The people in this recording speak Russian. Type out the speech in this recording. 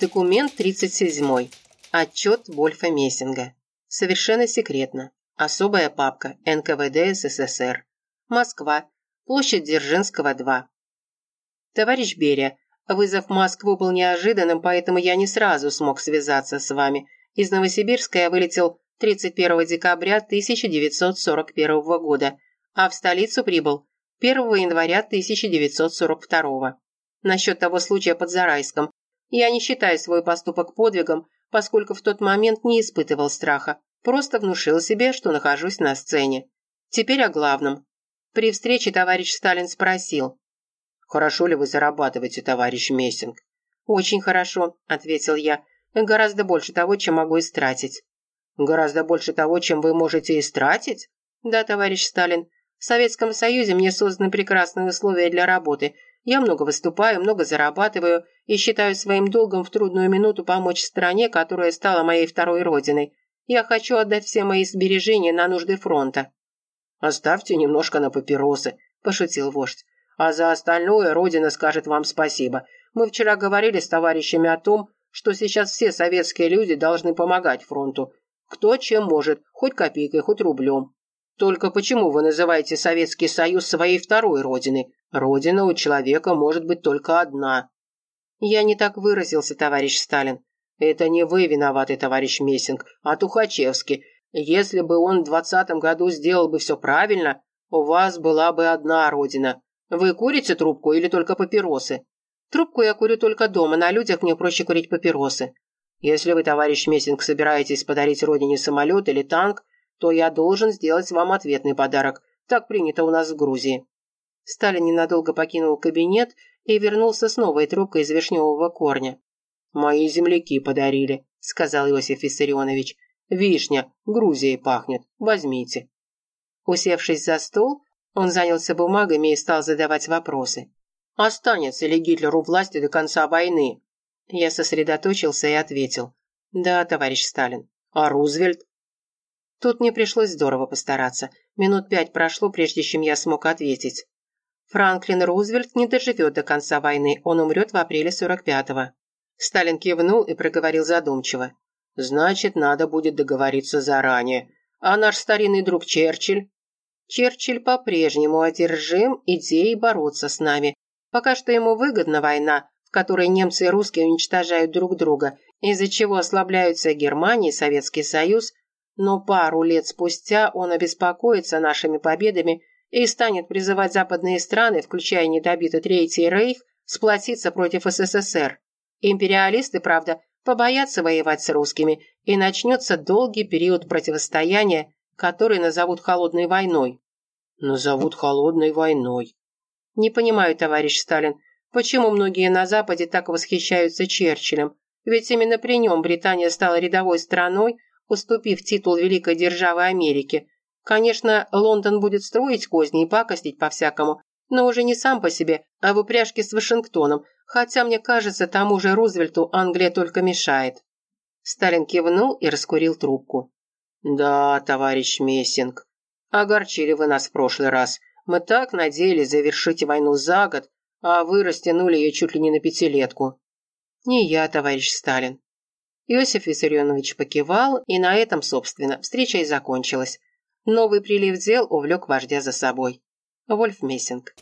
Документ 37. Отчет Вольфа Мессинга. Совершенно секретно. Особая папка НКВД СССР. Москва. Площадь Дзержинского, 2. Товарищ Берия, вызов в Москву был неожиданным, поэтому я не сразу смог связаться с вами. Из Новосибирска я вылетел 31 декабря 1941 года, а в столицу прибыл 1 января 1942. Насчет того случая под Зарайском. Я не считаю свой поступок подвигом, поскольку в тот момент не испытывал страха, просто внушил себе, что нахожусь на сцене. Теперь о главном. При встрече товарищ Сталин спросил. «Хорошо ли вы зарабатываете, товарищ Мессинг?» «Очень хорошо», – ответил я. «Гораздо больше того, чем могу истратить». Гораздо больше того, чем вы можете истратить? Да, товарищ Сталин. В Советском Союзе мне созданы прекрасные условия для работы. Я много выступаю, много зарабатываю и считаю своим долгом в трудную минуту помочь стране, которая стала моей второй родиной. Я хочу отдать все мои сбережения на нужды фронта». «Оставьте немножко на папиросы», – пошутил вождь. «А за остальное Родина скажет вам спасибо. Мы вчера говорили с товарищами о том, что сейчас все советские люди должны помогать фронту. Кто чем может, хоть копейкой, хоть рублем. Только почему вы называете Советский Союз своей второй родиной? Родина у человека может быть только одна. Я не так выразился, товарищ Сталин. Это не вы виноваты, товарищ Мессинг, а Тухачевский. Если бы он в двадцатом году сделал бы все правильно, у вас была бы одна родина. Вы курите трубку или только папиросы? Трубку я курю только дома, на людях мне проще курить папиросы. Если вы, товарищ Мессинг, собираетесь подарить родине самолет или танк, то я должен сделать вам ответный подарок. Так принято у нас в Грузии». Сталин ненадолго покинул кабинет и вернулся с новой трубкой из вишневого корня. «Мои земляки подарили», — сказал Иосиф Виссарионович. «Вишня, Грузией пахнет. Возьмите». Усевшись за стол, он занялся бумагами и стал задавать вопросы. «Останется ли Гитлеру власти до конца войны?» Я сосредоточился и ответил. «Да, товарищ Сталин. А Рузвельт?» Тут мне пришлось здорово постараться. Минут пять прошло, прежде чем я смог ответить. Франклин Рузвельт не доживет до конца войны, он умрет в апреле 45-го. Сталин кивнул и проговорил задумчиво. «Значит, надо будет договориться заранее. А наш старинный друг Черчилль?» «Черчилль по-прежнему одержим идеей бороться с нами. Пока что ему выгодна война, которой немцы и русские уничтожают друг друга, из-за чего ослабляются Германия и Советский Союз, но пару лет спустя он обеспокоится нашими победами и станет призывать западные страны, включая недобитый Третий Рейх, сплотиться против СССР. Империалисты, правда, побоятся воевать с русскими, и начнется долгий период противостояния, который назовут холодной войной. Назовут холодной войной. Не понимаю, товарищ Сталин, Почему многие на Западе так восхищаются Черчиллем? Ведь именно при нем Британия стала рядовой страной, уступив титул великой державы Америки. Конечно, Лондон будет строить козни и пакостить по-всякому, но уже не сам по себе, а в упряжке с Вашингтоном, хотя, мне кажется, тому же Рузвельту Англия только мешает. Сталин кивнул и раскурил трубку. «Да, товарищ Мессинг, огорчили вы нас в прошлый раз. Мы так надеялись завершить войну за год, а вы растянули ее чуть ли не на пятилетку». «Не я, товарищ Сталин». Иосиф Виссарионович покивал, и на этом, собственно, встреча и закончилась. Новый прилив дел увлек вождя за собой. Вольф Мессинг.